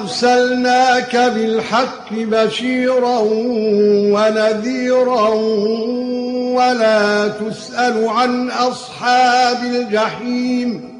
أرسلناك بالحق بشيرا ونذيرا ولا تسأل عن أصحاب الجحيم